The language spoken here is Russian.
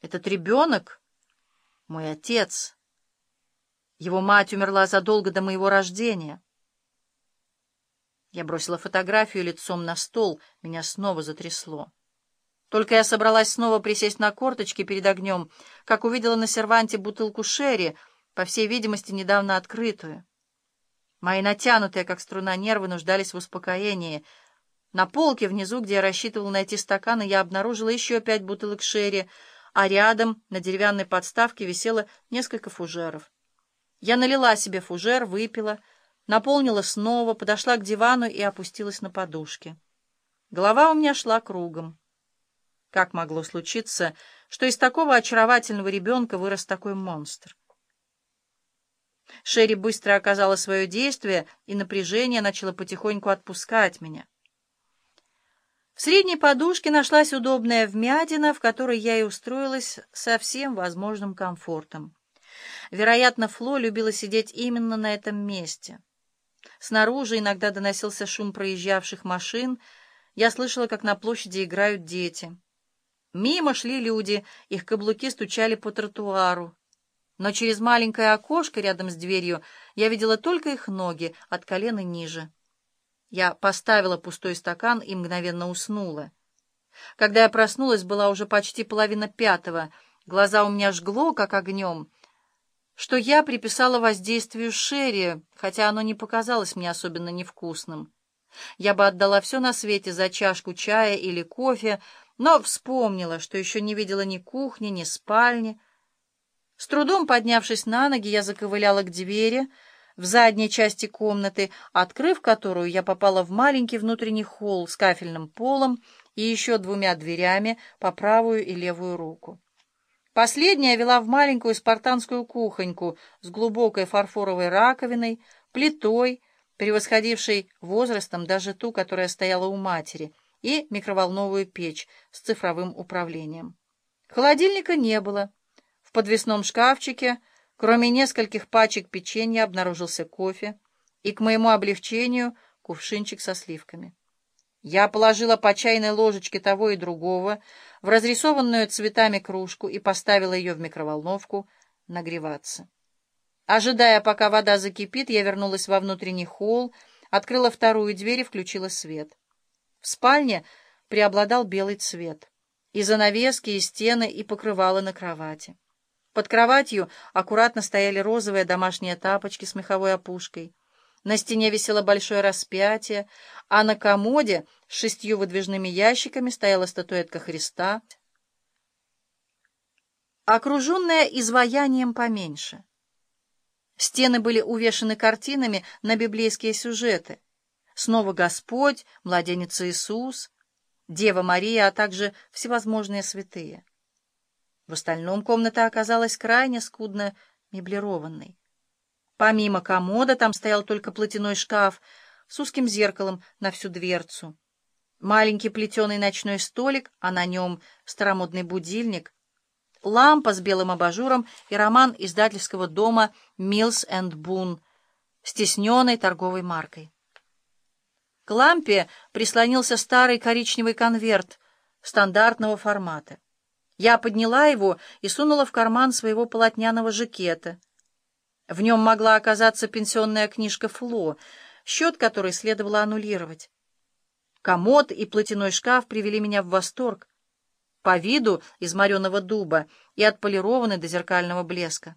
Этот ребенок — мой отец. Его мать умерла задолго до моего рождения. Я бросила фотографию лицом на стол, меня снова затрясло. Только я собралась снова присесть на корточки перед огнем, как увидела на серванте бутылку шерри, по всей видимости, недавно открытую. Мои натянутые, как струна, нервы нуждались в успокоении. На полке внизу, где я рассчитывал найти стаканы, я обнаружила еще пять бутылок шерри, а рядом на деревянной подставке висело несколько фужеров. Я налила себе фужер, выпила, наполнила снова, подошла к дивану и опустилась на подушки. Голова у меня шла кругом. Как могло случиться, что из такого очаровательного ребенка вырос такой монстр? Шерри быстро оказала свое действие, и напряжение начало потихоньку отпускать меня. В средней подушке нашлась удобная вмятина, в которой я и устроилась со всем возможным комфортом. Вероятно, Фло любила сидеть именно на этом месте. Снаружи иногда доносился шум проезжавших машин. Я слышала, как на площади играют дети. Мимо шли люди, их каблуки стучали по тротуару. Но через маленькое окошко рядом с дверью я видела только их ноги от колена ниже. Я поставила пустой стакан и мгновенно уснула. Когда я проснулась, была уже почти половина пятого. Глаза у меня жгло, как огнем, что я приписала воздействию Шерри, хотя оно не показалось мне особенно невкусным. Я бы отдала все на свете за чашку чая или кофе, но вспомнила, что еще не видела ни кухни, ни спальни. С трудом поднявшись на ноги, я заковыляла к двери в задней части комнаты, открыв которую, я попала в маленький внутренний холл с кафельным полом и еще двумя дверями по правую и левую руку. Последняя вела в маленькую спартанскую кухоньку с глубокой фарфоровой раковиной, плитой, превосходившей возрастом даже ту, которая стояла у матери — и микроволновую печь с цифровым управлением. Холодильника не было. В подвесном шкафчике, кроме нескольких пачек печенья, обнаружился кофе и, к моему облегчению, кувшинчик со сливками. Я положила по чайной ложечке того и другого в разрисованную цветами кружку и поставила ее в микроволновку нагреваться. Ожидая, пока вода закипит, я вернулась во внутренний холл, открыла вторую дверь и включила свет. В спальне преобладал белый цвет. И занавески, и стены, и покрывало на кровати. Под кроватью аккуратно стояли розовые домашние тапочки с меховой опушкой. На стене висело большое распятие, а на комоде с шестью выдвижными ящиками стояла статуэтка Христа, окруженная изваянием поменьше. Стены были увешаны картинами на библейские сюжеты — снова Господь, младенец Иисус, Дева Мария, а также всевозможные святые. В остальном комната оказалась крайне скудно меблированной. Помимо комода там стоял только платяной шкаф с узким зеркалом на всю дверцу, маленький плетеный ночной столик, а на нем старомодный будильник, лампа с белым абажуром и роман издательского дома «Милс энд Бун» с тесненной торговой маркой. К лампе прислонился старый коричневый конверт стандартного формата. Я подняла его и сунула в карман своего полотняного жакета. В нем могла оказаться пенсионная книжка Фло, счет которой следовало аннулировать. Комод и платяной шкаф привели меня в восторг. По виду из мореного дуба и отполированы до зеркального блеска.